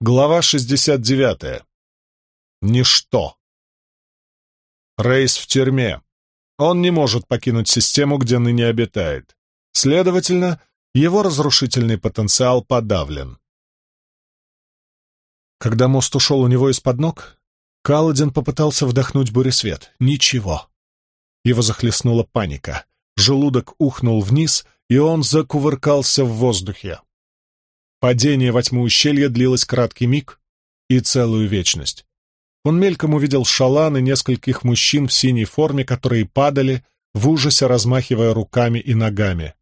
Глава 69. Ничто. Рейс в тюрьме. Он не может покинуть систему, где ныне обитает. Следовательно, его разрушительный потенциал подавлен. Когда мост ушел у него из-под ног, Каладин попытался вдохнуть буресвет. Ничего. Его захлестнула паника. Желудок ухнул вниз, и он закувыркался в воздухе. Падение во тьму ущелья длилось краткий миг и целую вечность. Он мельком увидел шалан и нескольких мужчин в синей форме, которые падали, в ужасе размахивая руками и ногами.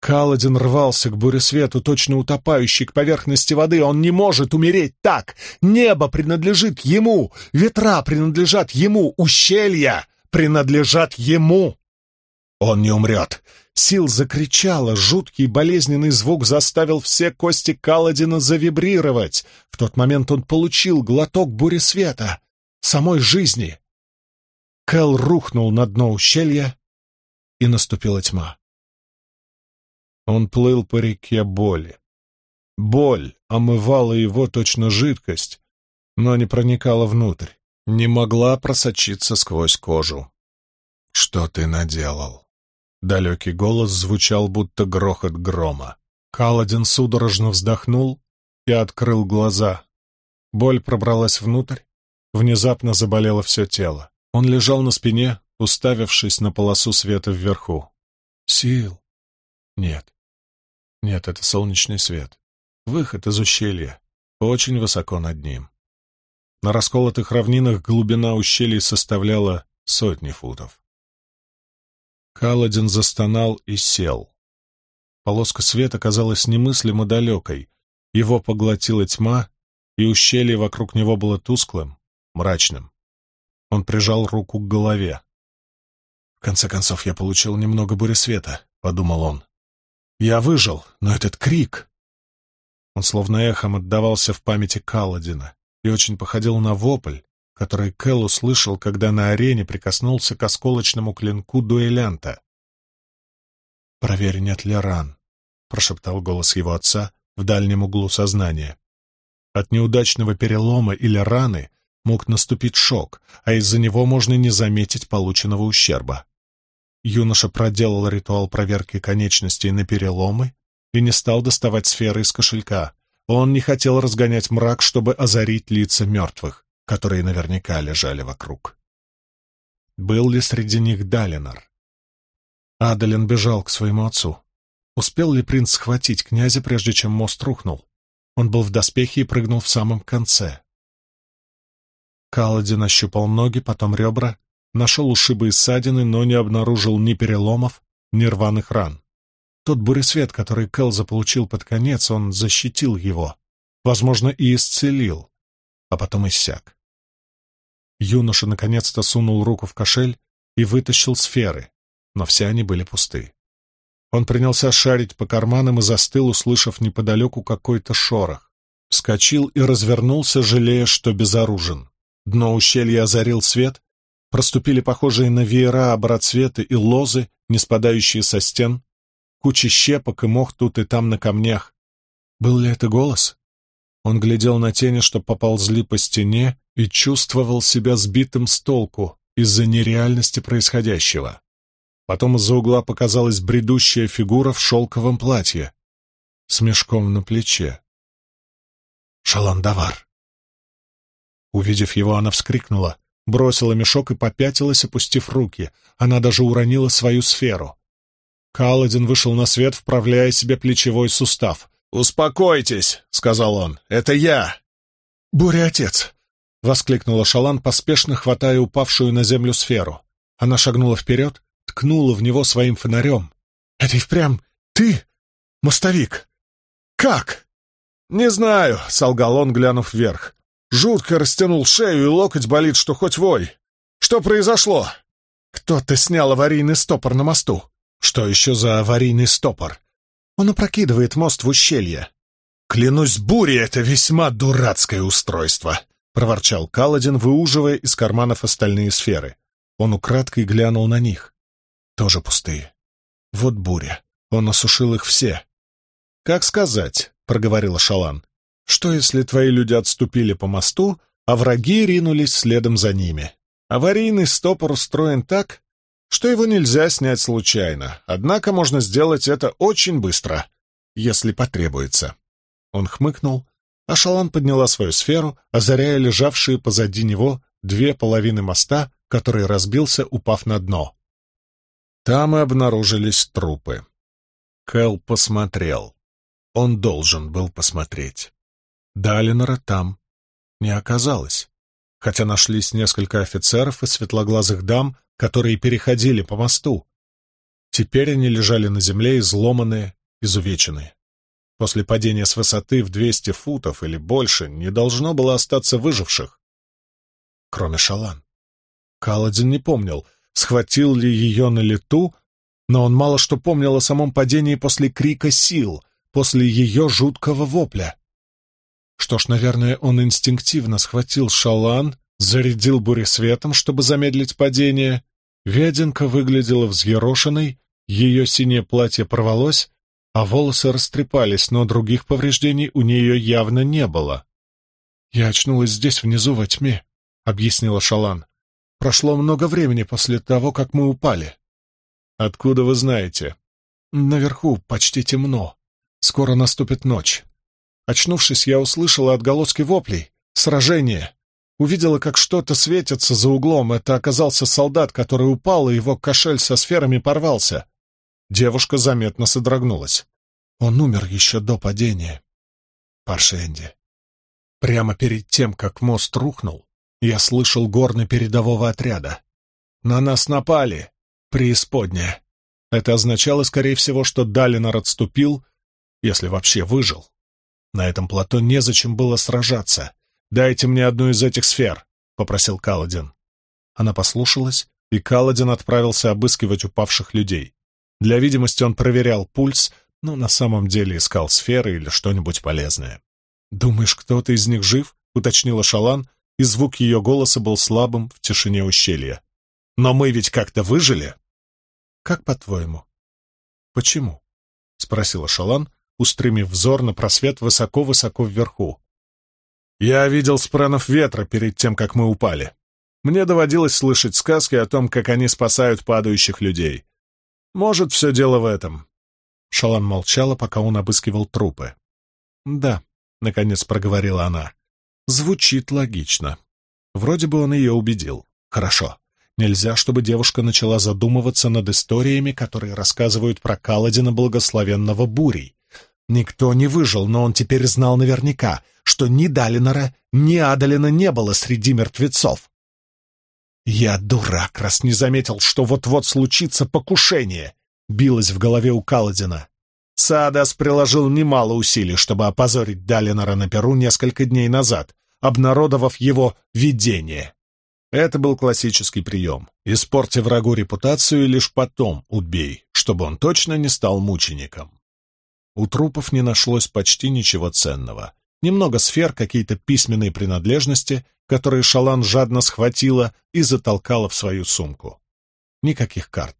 Каладин рвался к буресвету, точно утопающий к поверхности воды. Он не может умереть так! Небо принадлежит ему! Ветра принадлежат ему! Ущелья принадлежат ему! Он не умрет! Сил закричала, жуткий болезненный звук заставил все кости Каладина завибрировать. В тот момент он получил глоток бури света, самой жизни. Кэл рухнул на дно ущелья, и наступила тьма. Он плыл по реке боли. Боль омывала его точно жидкость, но не проникала внутрь, не могла просочиться сквозь кожу. «Что ты наделал?» Далекий голос звучал, будто грохот грома. Каладин судорожно вздохнул и открыл глаза. Боль пробралась внутрь, внезапно заболело все тело. Он лежал на спине, уставившись на полосу света вверху. Сил? Нет. Нет, это солнечный свет. Выход из ущелья. Очень высоко над ним. На расколотых равнинах глубина ущелий составляла сотни футов. Каладин застонал и сел. Полоска света казалась немыслимо далекой. Его поглотила тьма, и ущелье вокруг него было тусклым, мрачным. Он прижал руку к голове. «В конце концов, я получил немного бури света», — подумал он. «Я выжил, но этот крик...» Он словно эхом отдавался в памяти Каладина и очень походил на вопль, который Кэл услышал, когда на арене прикоснулся к осколочному клинку дуэлянта. «Проверь, нет ли ран», — прошептал голос его отца в дальнем углу сознания. От неудачного перелома или раны мог наступить шок, а из-за него можно не заметить полученного ущерба. Юноша проделал ритуал проверки конечностей на переломы и не стал доставать сферы из кошелька. Он не хотел разгонять мрак, чтобы озарить лица мертвых которые наверняка лежали вокруг. Был ли среди них Далинор? Адалин бежал к своему отцу. Успел ли принц схватить князя, прежде чем мост рухнул? Он был в доспехе и прыгнул в самом конце. Каладин ощупал ноги, потом ребра, нашел ушибы и ссадины, но не обнаружил ни переломов, ни рваных ран. Тот буресвет, который Кэл заполучил под конец, он защитил его, возможно, и исцелил, а потом иссяк. Юноша наконец-то сунул руку в кошель и вытащил сферы, но все они были пусты. Он принялся шарить по карманам и застыл, услышав неподалеку какой-то шорох. Вскочил и развернулся, жалея, что безоружен. Дно ущелья озарил свет, проступили похожие на веера обрацветы и лозы, не спадающие со стен, куча щепок и мох тут и там на камнях. Был ли это голос? Он глядел на тени, что поползли по стене, и чувствовал себя сбитым с толку из-за нереальности происходящего. Потом из-за угла показалась бредущая фигура в шелковом платье с мешком на плече. Шаландавар. Увидев его, она вскрикнула, бросила мешок и попятилась, опустив руки. Она даже уронила свою сферу. Каладин вышел на свет, вправляя себе плечевой сустав. «Успокойтесь», — сказал он, — «это я». «Буря-отец», — воскликнула Шалан, поспешно хватая упавшую на землю сферу. Она шагнула вперед, ткнула в него своим фонарем. «Это и впрямь ты, мостовик? Как?» «Не знаю», — солгал он, глянув вверх. Жутко растянул шею, и локоть болит, что хоть вой. Что произошло? Кто-то снял аварийный стопор на мосту. Что еще за аварийный стопор? Он опрокидывает мост в ущелье. «Клянусь бурей, это весьма дурацкое устройство», — проворчал Каладин, выуживая из карманов остальные сферы. Он украдкой глянул на них. Тоже пустые. Вот буря. Он осушил их все. «Как сказать?» — проговорила Шалан. Что, если твои люди отступили по мосту, а враги ринулись следом за ними? Аварийный стопор устроен так, что его нельзя снять случайно, однако можно сделать это очень быстро, если потребуется. Он хмыкнул, а Шалан подняла свою сферу, озаряя лежавшие позади него две половины моста, который разбился, упав на дно. Там и обнаружились трупы. Кэл посмотрел. Он должен был посмотреть. Далинора там не оказалось, хотя нашлись несколько офицеров и светлоглазых дам, которые переходили по мосту. Теперь они лежали на земле, изломанные, изувеченные. После падения с высоты в 200 футов или больше не должно было остаться выживших. Кроме Шалан. Каладин не помнил, схватил ли ее на лету, но он мало что помнил о самом падении после крика сил, после ее жуткого вопля. Что ж, наверное, он инстинктивно схватил шалан, зарядил буресветом, чтобы замедлить падение. Веденка выглядела взъерошенной, ее синее платье порвалось, а волосы растрепались, но других повреждений у нее явно не было. «Я очнулась здесь, внизу, во тьме», — объяснила Шалан. «Прошло много времени после того, как мы упали». «Откуда вы знаете?» «Наверху почти темно. Скоро наступит ночь. Очнувшись, я услышала отголоски воплей. Сражение. Увидела, как что-то светится за углом. Это оказался солдат, который упал, и его кошель со сферами порвался. Девушка заметно содрогнулась. Он умер еще до падения. Паршенди. Прямо перед тем, как мост рухнул, я слышал горны передового отряда. На нас напали. Преисподняя. Это означало, скорее всего, что Далинор отступил, если вообще выжил. На этом плато незачем было сражаться. «Дайте мне одну из этих сфер», — попросил Каладин. Она послушалась, и Каладин отправился обыскивать упавших людей. Для видимости он проверял пульс, но на самом деле искал сферы или что-нибудь полезное. «Думаешь, кто-то из них жив?» — уточнила Шалан, и звук ее голоса был слабым в тишине ущелья. «Но мы ведь как-то выжили?» «Как по-твоему?» «Почему?» — спросила Шалан, устремив взор на просвет высоко-высоко вверху. «Я видел спренов ветра перед тем, как мы упали. Мне доводилось слышать сказки о том, как они спасают падающих людей. Может, все дело в этом». Шалан молчала, пока он обыскивал трупы. «Да», — наконец проговорила она, — «звучит логично. Вроде бы он ее убедил. Хорошо. Нельзя, чтобы девушка начала задумываться над историями, которые рассказывают про Каладина Благословенного Бурей. Никто не выжил, но он теперь знал наверняка, что ни Далинора, ни Адалина не было среди мертвецов. «Я дурак, раз не заметил, что вот-вот случится покушение», — билось в голове у Каладина. Саадас приложил немало усилий, чтобы опозорить Далинора на Перу несколько дней назад, обнародовав его видение. Это был классический прием. Испорти врагу репутацию и лишь потом убей, чтобы он точно не стал мучеником. У трупов не нашлось почти ничего ценного. Немного сфер, какие-то письменные принадлежности, которые Шалан жадно схватила и затолкала в свою сумку. Никаких карт.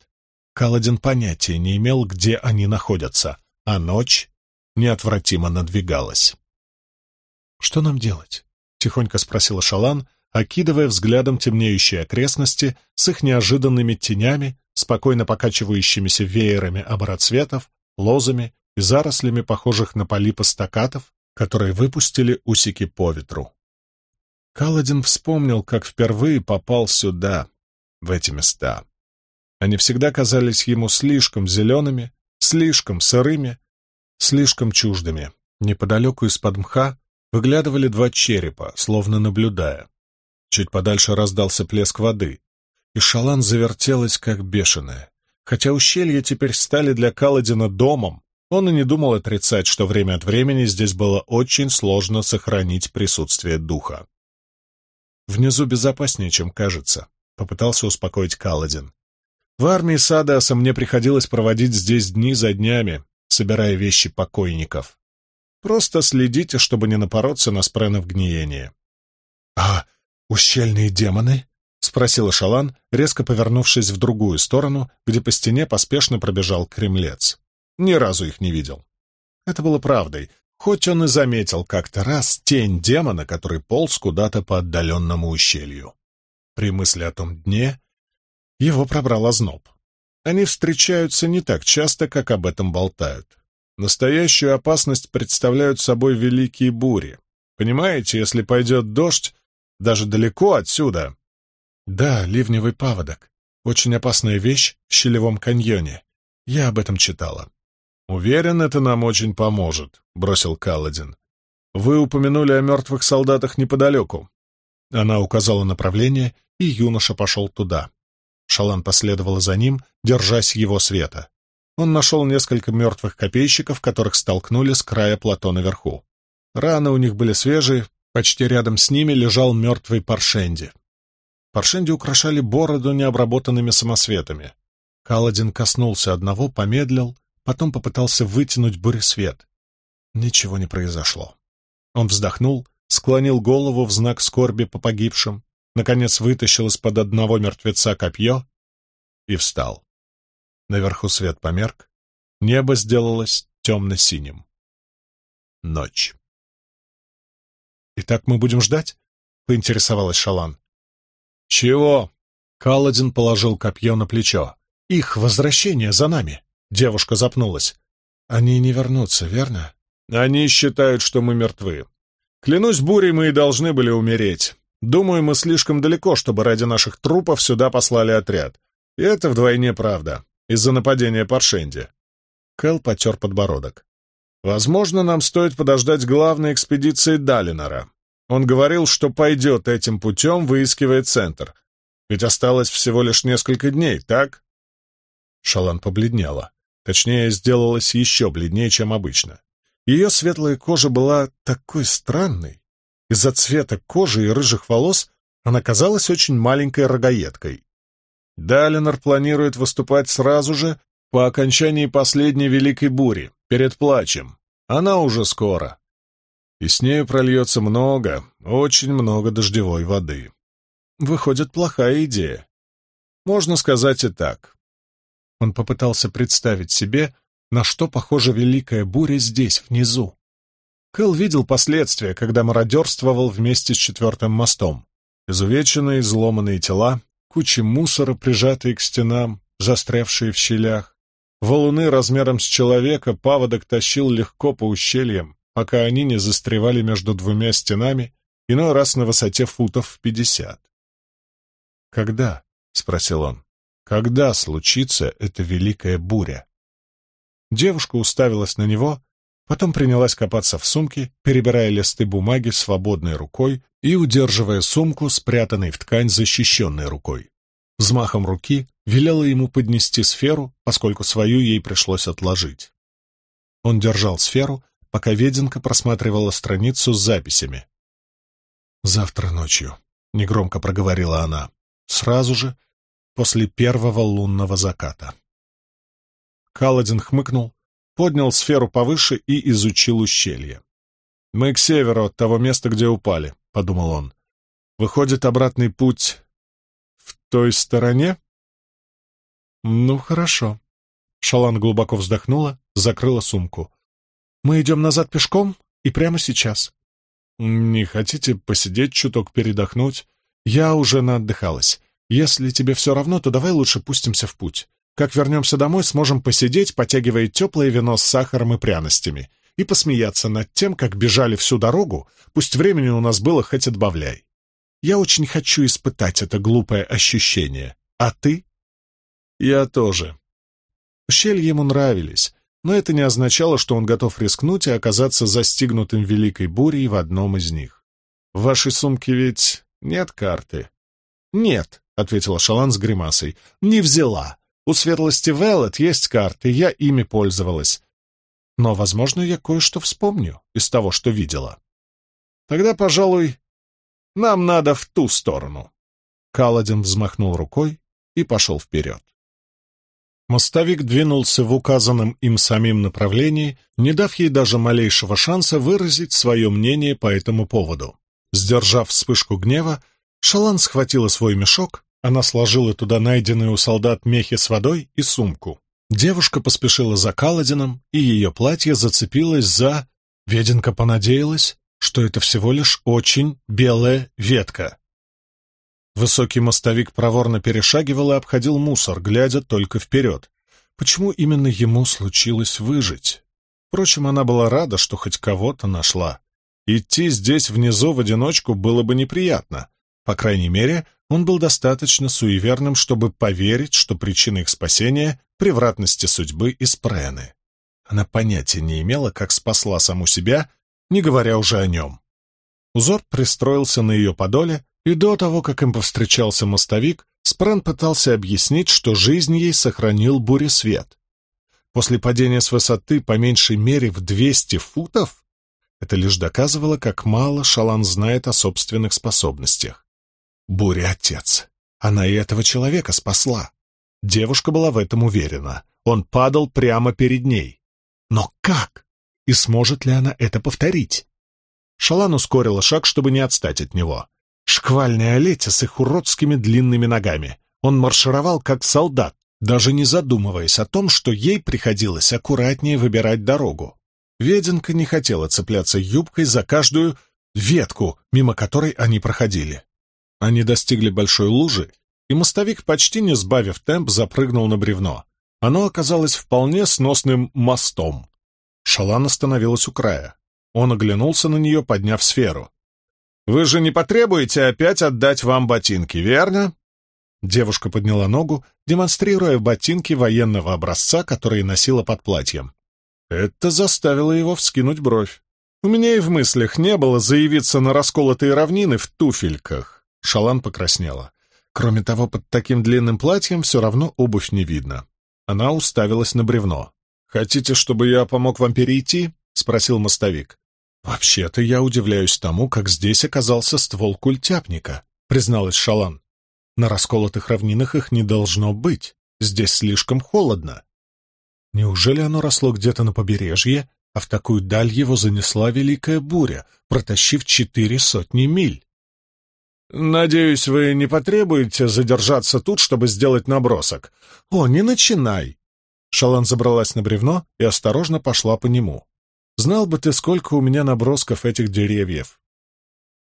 Каладин понятия не имел, где они находятся, а ночь неотвратимо надвигалась. «Что нам делать?» — тихонько спросила Шалан, окидывая взглядом темнеющие окрестности с их неожиданными тенями, спокойно покачивающимися веерами обороцветов, лозами и зарослями, похожих на полипы стакатов, которые выпустили усики по ветру. Каладин вспомнил, как впервые попал сюда, в эти места. Они всегда казались ему слишком зелеными, слишком сырыми, слишком чуждыми. Неподалеку из-под мха выглядывали два черепа, словно наблюдая. Чуть подальше раздался плеск воды, и шалан завертелась, как бешеная. Хотя ущелья теперь стали для Каладина домом, он и не думал отрицать, что время от времени здесь было очень сложно сохранить присутствие духа. «Внизу безопаснее, чем кажется», — попытался успокоить Каладин. «В армии Садаса мне приходилось проводить здесь дни за днями, собирая вещи покойников. Просто следите, чтобы не напороться на спренов гниения». «А ущельные демоны?» — спросила Шалан, резко повернувшись в другую сторону, где по стене поспешно пробежал кремлец. Ни разу их не видел. Это было правдой. хоть он и заметил как-то раз тень демона, который полз куда-то по отдаленному ущелью. При мысли о том дне его пробрал озноб. Они встречаются не так часто, как об этом болтают. Настоящую опасность представляют собой великие бури. Понимаете, если пойдет дождь, даже далеко отсюда. Да, ливневый паводок. Очень опасная вещь в щелевом каньоне. Я об этом читала. «Уверен, это нам очень поможет», — бросил Каладин. «Вы упомянули о мертвых солдатах неподалеку». Она указала направление, и юноша пошел туда. Шалан последовала за ним, держась его света. Он нашел несколько мертвых копейщиков, которых столкнули с края плато наверху. Раны у них были свежие, почти рядом с ними лежал мертвый Паршенди. Паршенди украшали бороду необработанными самосветами. Каладин коснулся одного, помедлил, потом попытался вытянуть буресвет. Ничего не произошло. Он вздохнул, склонил голову в знак скорби по погибшим, наконец вытащил из-под одного мертвеца копье и встал. Наверху свет померк, небо сделалось темно-синим. Ночь. «Итак мы будем ждать?» — поинтересовалась Шалан. «Чего?» — Каладин положил копье на плечо. «Их возвращение за нами!» — девушка запнулась. «Они не вернутся, верно?» «Они считают, что мы мертвы. Клянусь бурей, мы и должны были умереть. Думаю, мы слишком далеко, чтобы ради наших трупов сюда послали отряд. И это вдвойне правда из-за нападения Паршенди. Кэл потер подбородок. Возможно, нам стоит подождать главной экспедиции Далинора. Он говорил, что пойдет этим путем, выискивая центр. Ведь осталось всего лишь несколько дней, так? Шалан побледнела. Точнее, сделалась еще бледнее, чем обычно. Ее светлая кожа была такой странной. Из-за цвета кожи и рыжих волос она казалась очень маленькой рогаедкой. Далинор планирует выступать сразу же по окончании последней великой бури, перед плачем. Она уже скоро. И с нею прольется много, очень много дождевой воды. Выходит, плохая идея. Можно сказать и так. Он попытался представить себе, на что похожа великая буря здесь, внизу. Кэл видел последствия, когда мародерствовал вместе с четвертым мостом. Изувеченные, изломанные тела, кучи мусора, прижатые к стенам, застрявшие в щелях. Валуны размером с человека паводок тащил легко по ущельям, пока они не застревали между двумя стенами, иной раз на высоте футов в пятьдесят. «Когда?» — спросил он. «Когда случится эта великая буря?» Девушка уставилась на него, потом принялась копаться в сумке, перебирая листы бумаги свободной рукой и удерживая сумку, спрятанной в ткань защищенной рукой. Взмахом руки велела ему поднести сферу, поскольку свою ей пришлось отложить. Он держал сферу, пока Веденка просматривала страницу с записями. «Завтра ночью», — негромко проговорила она, — «сразу же, после первого лунного заката». Каладин хмыкнул, поднял сферу повыше и изучил ущелье. «Мы к северу от того места, где упали подумал он. Выходит, обратный путь в той стороне? Ну, хорошо. Шалан глубоко вздохнула, закрыла сумку. Мы идем назад пешком и прямо сейчас. Не хотите посидеть чуток, передохнуть? Я уже наотдыхалась. Если тебе все равно, то давай лучше пустимся в путь. Как вернемся домой, сможем посидеть, потягивая теплое вино с сахаром и пряностями и посмеяться над тем, как бежали всю дорогу, пусть времени у нас было хоть отбавляй. Я очень хочу испытать это глупое ощущение. А ты? Я тоже. Ущелья ему нравились, но это не означало, что он готов рискнуть и оказаться застигнутым великой бурей в одном из них. В вашей сумке ведь нет карты? Нет, — ответила Шалан с гримасой, — не взяла. У светлости Веллет есть карты, я ими пользовалась. Но, возможно, я кое-что вспомню из того, что видела. Тогда, пожалуй, нам надо в ту сторону. Каладин взмахнул рукой и пошел вперед. Мостовик двинулся в указанном им самим направлении, не дав ей даже малейшего шанса выразить свое мнение по этому поводу. Сдержав вспышку гнева, Шалан схватила свой мешок, она сложила туда найденные у солдат мехи с водой и сумку. Девушка поспешила за Каладином, и ее платье зацепилось за... Веденка понадеялась, что это всего лишь очень белая ветка. Высокий мостовик проворно перешагивал и обходил мусор, глядя только вперед. Почему именно ему случилось выжить? Впрочем, она была рада, что хоть кого-то нашла. Идти здесь внизу в одиночку было бы неприятно. По крайней мере, он был достаточно суеверным, чтобы поверить, что причина их спасения — превратности судьбы и спрены. Она понятия не имела, как спасла саму себя, не говоря уже о нем. Узор пристроился на ее подоле, и до того, как им повстречался мостовик, Спрен пытался объяснить, что жизнь ей сохранил буресвет. После падения с высоты по меньшей мере в 200 футов это лишь доказывало, как мало Шалан знает о собственных способностях. Буря — отец. Она и этого человека спасла. Девушка была в этом уверена. Он падал прямо перед ней. Но как? И сможет ли она это повторить? Шалан ускорила шаг, чтобы не отстать от него. Шквальный Олетя с их уродскими длинными ногами. Он маршировал как солдат, даже не задумываясь о том, что ей приходилось аккуратнее выбирать дорогу. Веденка не хотела цепляться юбкой за каждую ветку, мимо которой они проходили. Они достигли большой лужи, и мостовик, почти не сбавив темп, запрыгнул на бревно. Оно оказалось вполне сносным мостом. Шалан остановилась у края. Он оглянулся на нее, подняв сферу. «Вы же не потребуете опять отдать вам ботинки, верно?» Девушка подняла ногу, демонстрируя ботинки военного образца, которые носила под платьем. Это заставило его вскинуть бровь. «У меня и в мыслях не было заявиться на расколотые равнины в туфельках». Шалан покраснела. Кроме того, под таким длинным платьем все равно обувь не видно. Она уставилась на бревно. «Хотите, чтобы я помог вам перейти?» — спросил мостовик. «Вообще-то я удивляюсь тому, как здесь оказался ствол культяпника», — призналась Шалан. «На расколотых равнинах их не должно быть. Здесь слишком холодно». Неужели оно росло где-то на побережье, а в такую даль его занесла великая буря, протащив четыре сотни миль? «Надеюсь, вы не потребуете задержаться тут, чтобы сделать набросок?» «О, не начинай!» Шалан забралась на бревно и осторожно пошла по нему. Знал бы ты, сколько у меня набросков этих деревьев.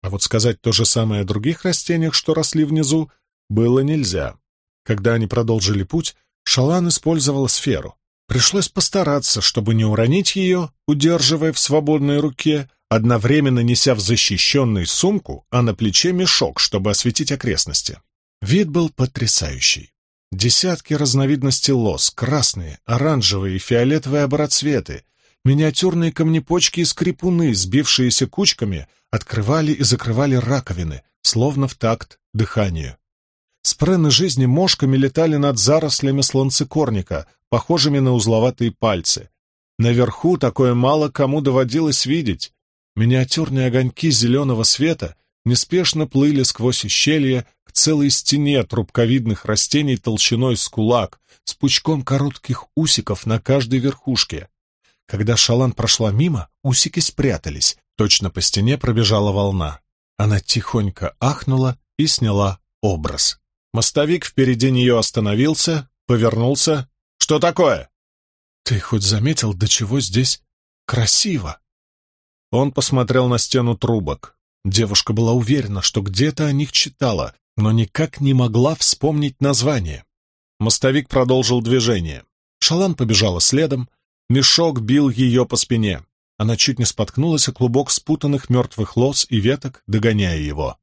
А вот сказать то же самое о других растениях, что росли внизу, было нельзя. Когда они продолжили путь, Шалан использовала сферу. Пришлось постараться, чтобы не уронить ее, удерживая в свободной руке, одновременно неся в защищенной сумку, а на плече мешок, чтобы осветить окрестности. Вид был потрясающий. Десятки разновидностей лос, красные, оранжевые и фиолетовые обороцветы, Миниатюрные камнепочки и скрипуны, сбившиеся кучками, открывали и закрывали раковины, словно в такт дыханию. Спрены жизни мошками летали над зарослями слонцекорника, похожими на узловатые пальцы. Наверху такое мало кому доводилось видеть. Миниатюрные огоньки зеленого света неспешно плыли сквозь ущелье к целой стене трубковидных растений толщиной с кулак, с пучком коротких усиков на каждой верхушке. Когда Шалан прошла мимо, усики спрятались, точно по стене пробежала волна. Она тихонько ахнула и сняла образ. Мостовик впереди нее остановился, повернулся. «Что такое?» «Ты хоть заметил, до чего здесь красиво?» Он посмотрел на стену трубок. Девушка была уверена, что где-то о них читала, но никак не могла вспомнить название. Мостовик продолжил движение. Шалан побежала следом, Мешок бил ее по спине. Она чуть не споткнулась о клубок спутанных мертвых лос и веток, догоняя его.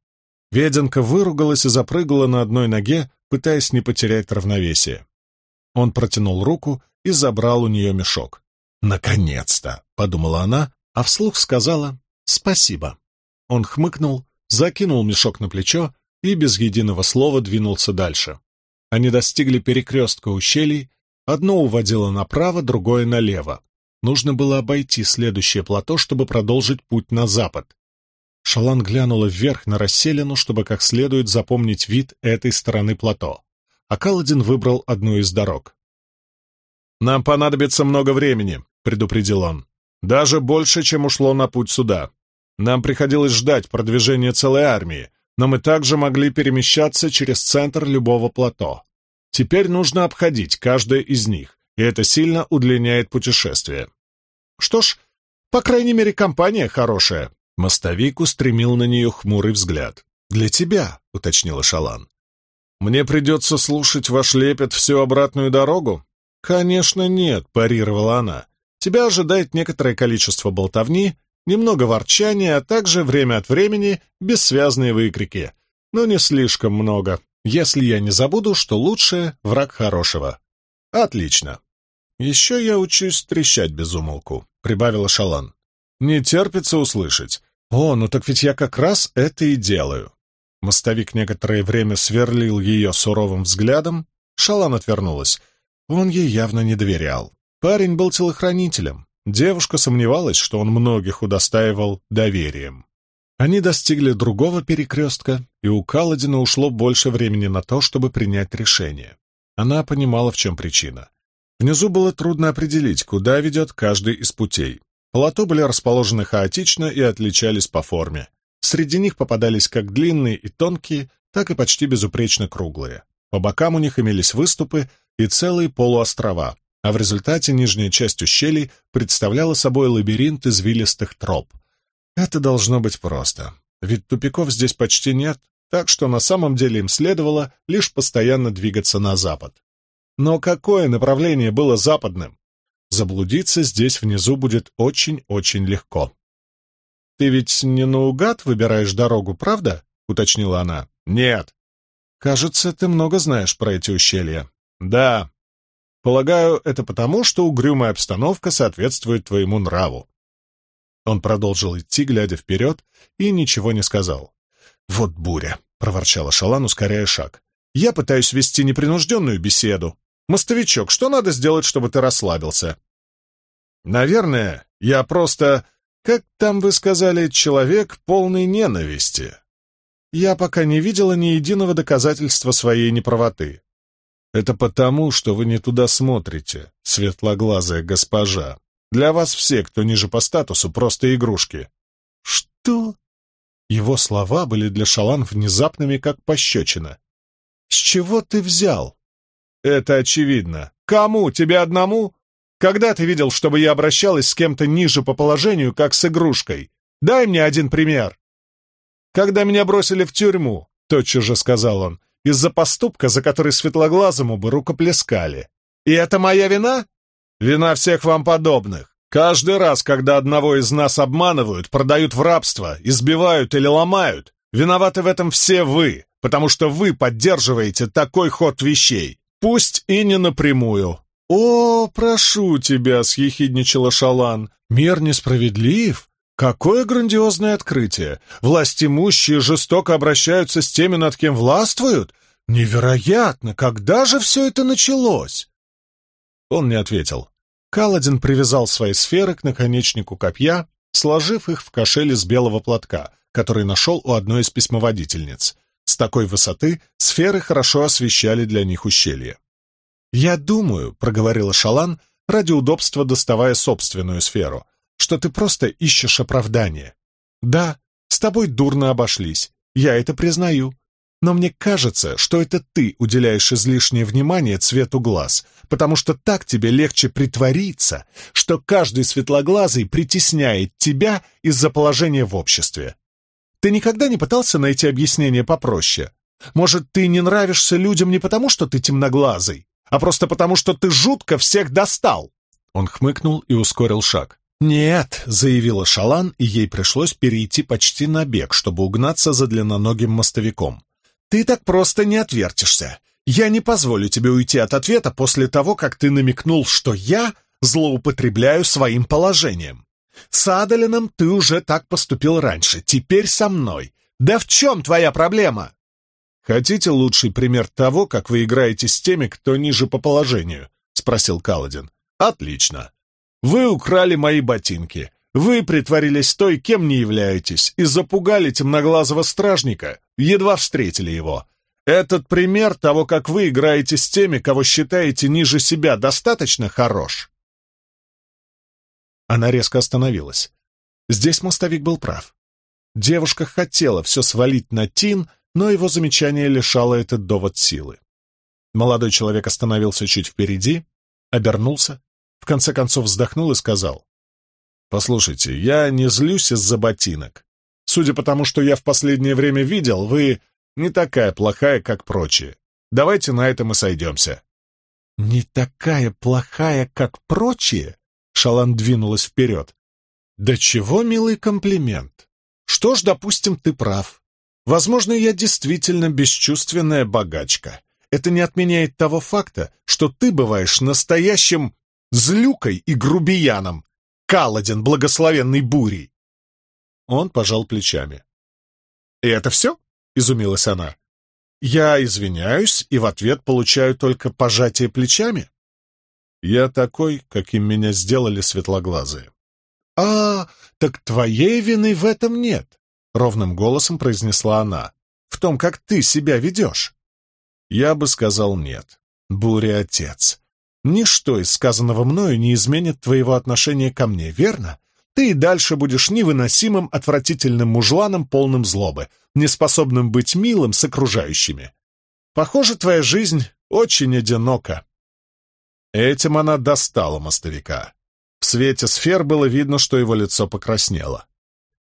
Веденка выругалась и запрыгала на одной ноге, пытаясь не потерять равновесие. Он протянул руку и забрал у нее мешок. «Наконец-то!» — подумала она, а вслух сказала «спасибо». Он хмыкнул, закинул мешок на плечо и без единого слова двинулся дальше. Они достигли перекрестка ущелий, Одно уводило направо, другое налево. Нужно было обойти следующее плато, чтобы продолжить путь на запад. Шалан глянула вверх на расселину, чтобы как следует запомнить вид этой стороны плато. А Каладин выбрал одну из дорог. «Нам понадобится много времени», — предупредил он. «Даже больше, чем ушло на путь сюда. Нам приходилось ждать продвижения целой армии, но мы также могли перемещаться через центр любого плато. Теперь нужно обходить каждое из них, и это сильно удлиняет путешествие. Что ж, По крайней мере, компания хорошая». Мостовик устремил на нее хмурый взгляд. «Для тебя», — уточнила Шалан. «Мне придется слушать ваш лепет всю обратную дорогу?» «Конечно нет», — парировала она. «Тебя ожидает некоторое количество болтовни, немного ворчания, а также время от времени бессвязные выкрики. Но не слишком много, если я не забуду, что лучшее — враг хорошего». «Отлично. Еще я учусь трещать без умолку», — прибавила Шалан. «Не терпится услышать. О, ну так ведь я как раз это и делаю». Мостовик некоторое время сверлил ее суровым взглядом. Шалан отвернулась. Он ей явно не доверял. Парень был телохранителем. Девушка сомневалась, что он многих удостаивал доверием. Они достигли другого перекрестка, и у Каладина ушло больше времени на то, чтобы принять решение. Она понимала, в чем причина. Внизу было трудно определить, куда ведет каждый из путей. Плато были расположены хаотично и отличались по форме. Среди них попадались как длинные и тонкие, так и почти безупречно круглые. По бокам у них имелись выступы, и целые полуострова, а в результате нижняя часть ущелий представляла собой лабиринт извилистых троп. Это должно быть просто, ведь тупиков здесь почти нет, так что на самом деле им следовало лишь постоянно двигаться на запад. Но какое направление было западным? Заблудиться здесь внизу будет очень-очень легко. «Ты ведь не наугад выбираешь дорогу, правда?» — уточнила она. «Нет». «Кажется, ты много знаешь про эти ущелья». Да. Полагаю, это потому, что угрюмая обстановка соответствует твоему нраву. Он продолжил идти, глядя вперед, и ничего не сказал. «Вот буря!» — проворчала Шалан, ускоряя шаг. «Я пытаюсь вести непринужденную беседу. Мостовичок, что надо сделать, чтобы ты расслабился?» «Наверное, я просто, как там вы сказали, человек полный ненависти. Я пока не видела ни единого доказательства своей неправоты. Это потому, что вы не туда смотрите, светлоглазая госпожа. Для вас все, кто ниже по статусу, просто игрушки. Что? Его слова были для Шалан внезапными, как пощечина. С чего ты взял? Это очевидно. Кому? Тебе одному? Когда ты видел, чтобы я обращалась с кем-то ниже по положению, как с игрушкой? Дай мне один пример. Когда меня бросили в тюрьму, тотчас же сказал он, из-за поступка, за который светлоглазому бы рукоплескали. И это моя вина? Вина всех вам подобных. Каждый раз, когда одного из нас обманывают, продают в рабство, избивают или ломают, виноваты в этом все вы, потому что вы поддерживаете такой ход вещей, пусть и не напрямую. «О, прошу тебя!» — съехидничала Шалан. «Мир несправедлив, Какое грандиозное открытие! Власть имущие жестоко обращаются с теми, над кем властвуют? Невероятно! Когда же все это началось? Он не ответил. Каладин привязал свои сферы к наконечнику копья, сложив их в кошель из белого платка, который нашел у одной из письмоводительниц. С такой высоты сферы хорошо освещали для них ущелье. «Я думаю», — проговорила Шалан, ради удобства доставая собственную сферу — что ты просто ищешь оправдания. Да, с тобой дурно обошлись, я это признаю. Но мне кажется, что это ты уделяешь излишнее внимание цвету глаз, потому что так тебе легче притвориться, что каждый светлоглазый притесняет тебя из-за положения в обществе. Ты никогда не пытался найти объяснение попроще? Может, ты не нравишься людям не потому, что ты темноглазый, а просто потому, что ты жутко всех достал?» Он хмыкнул и ускорил шаг. «Нет», — заявила Шалан, и ей пришлось перейти почти на бег, чтобы угнаться за длинноногим мостовиком. «Ты так просто не отвертишься. Я не позволю тебе уйти от ответа после того, как ты намекнул, что я злоупотребляю своим положением. С Адалином ты уже так поступил раньше, теперь со мной. Да в чем твоя проблема?» «Хотите лучший пример того, как вы играете с теми, кто ниже по положению?» — спросил Каладин. «Отлично. Вы украли мои ботинки. Вы притворились той, кем не являетесь, и запугали темноглазого стражника, едва встретили его. Этот пример того, как вы играете с теми, кого считаете ниже себя, достаточно хорош. Она резко остановилась. Здесь мостовик был прав. Девушка хотела все свалить на Тин, но его замечание лишало этот довод силы. Молодой человек остановился чуть впереди, обернулся, конце концов вздохнул и сказал. Послушайте, я не злюсь из-за ботинок. Судя по тому, что я в последнее время видел, вы не такая плохая, как прочие. Давайте на этом и сойдемся». «Не такая плохая, как прочие?» Шалан двинулась вперед. «Да чего милый комплимент! Что ж, допустим, ты прав. Возможно, я действительно бесчувственная богачка. Это не отменяет того факта, что ты бываешь настоящим злюкой и грубияном, Каладин, благословенный бурей!» Он пожал плечами. «И это все?» — изумилась она. «Я извиняюсь и в ответ получаю только пожатие плечами?» «Я такой, каким меня сделали светлоглазые». «А, так твоей вины в этом нет», — ровным голосом произнесла она. «В том, как ты себя ведешь». Я бы сказал нет. Буря — отец. Ничто из сказанного мною не изменит твоего отношения ко мне, верно? Ты и дальше будешь невыносимым, отвратительным мужланом, полным злобы, неспособным быть милым с окружающими. Похоже, твоя жизнь очень одинока. Этим она достала мостовика. В свете сфер было видно, что его лицо покраснело.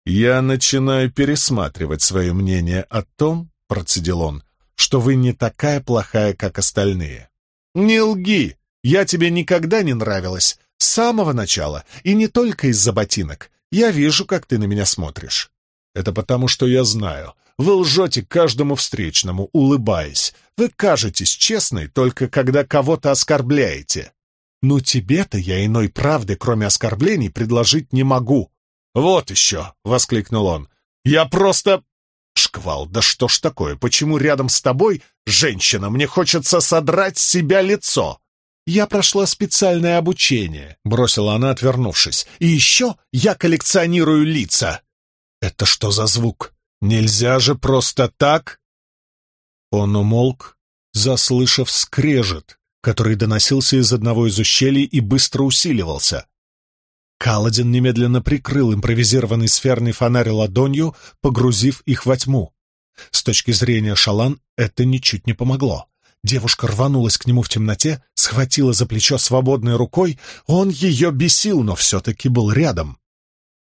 «Я начинаю пересматривать свое мнение о том, — процедил он, — что вы не такая плохая, как остальные. Не лги! Я тебе никогда не нравилась, с самого начала, и не только из-за ботинок. Я вижу, как ты на меня смотришь. Это потому, что я знаю. Вы лжете каждому встречному, улыбаясь. Вы кажетесь честной, только когда кого-то оскорбляете. Ну тебе-то я иной правды, кроме оскорблений, предложить не могу. Вот еще, — воскликнул он. Я просто... Шквал, да что ж такое? Почему рядом с тобой, женщина, мне хочется содрать с себя лицо? «Я прошла специальное обучение», — бросила она, отвернувшись. «И еще я коллекционирую лица». «Это что за звук? Нельзя же просто так?» Он умолк, заслышав скрежет, который доносился из одного из ущелий и быстро усиливался. Каладин немедленно прикрыл импровизированный сферный фонарь ладонью, погрузив их во тьму. С точки зрения Шалан это ничуть не помогло. Девушка рванулась к нему в темноте, схватила за плечо свободной рукой. Он ее бесил, но все-таки был рядом.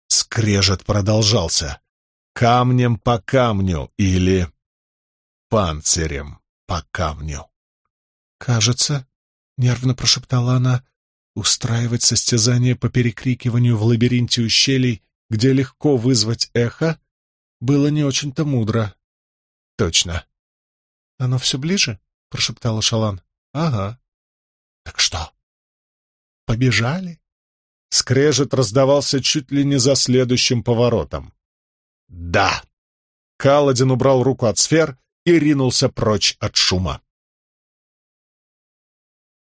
Скрежет продолжался. Камнем по камню или панцирем по камню. «Кажется», — нервно прошептала она, — «устраивать состязание по перекрикиванию в лабиринте ущелий, где легко вызвать эхо, было не очень-то мудро». «Точно». «Оно все ближе?» — прошептала Шалан. «Ага». «Так что?» «Побежали?» Скрежет раздавался чуть ли не за следующим поворотом. «Да!» Каладин убрал руку от сфер и ринулся прочь от шума.